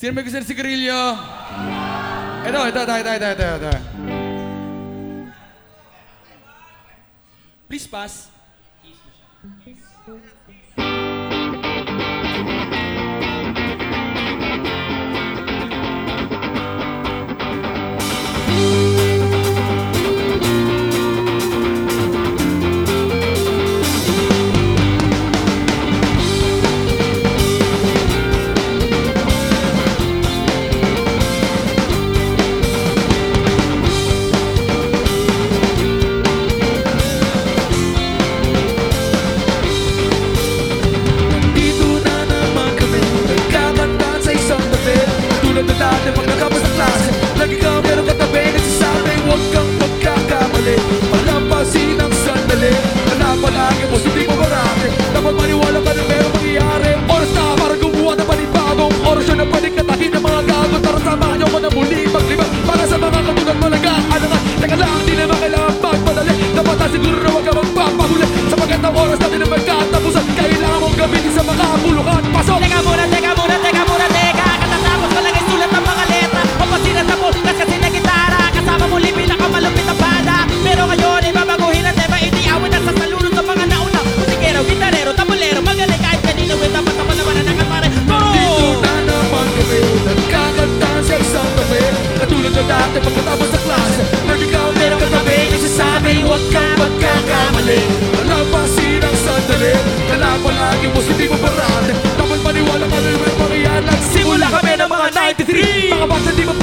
Sino may gusto ng sigarilyo? Ito, ito, ito, ito, ito, ito, ito. Please pass. Dito Palagi positibo parate Dapat maniwala ka na may pangyayari Nagsimula kami ng mga 93 Mga bata di mapigil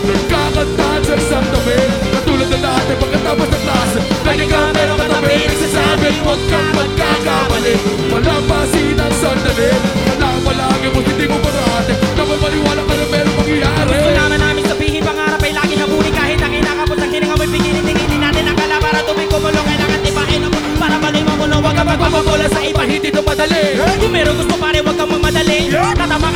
kami Nagkakantahan sa tabi Katulad na dati pagkatapos ng klase Lagi ka meron katabi. Nagsasabi huwag kang magkakamali. Palampasin ang sandali. Kailangan palagi positibo parate. Dapat maniwala ka na meron mangyayari. Gusto naman namin sabihin pangarap ay lagi habulin Kahit na kinakapos ang hininga mo'y pigilin Tinginin natin ang kalabara tubig kumulong Kailangan tibahin ang para baloy mamulong Huwag kang magpapabola sa iba. Hindi ito madali Kung meron gusto pare huwag kang mamadali. Tatama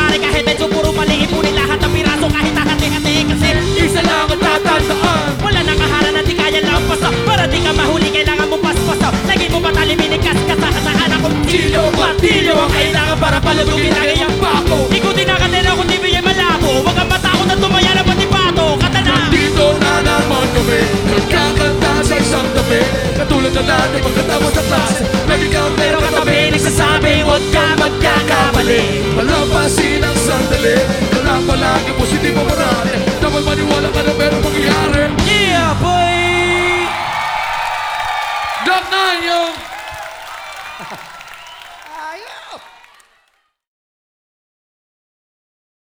kailangan para palubugin ang iyong pako Ikutin na katera kung di bigay malabo. Huwag kang matakot na tumaya na pati pato Katana. Dito na naman kami. Nagkakanta sa isang tabi. Katulad na dati pagkatapos ng klase. Lagi kang meron katabi. Nagsasabi huwag ka magkakamali. Palampasin ang sandali. Kailangan palagi positibo marami. Dapat maniwala ka na meron mangyayari. Yeah boy! Glock 9 yung...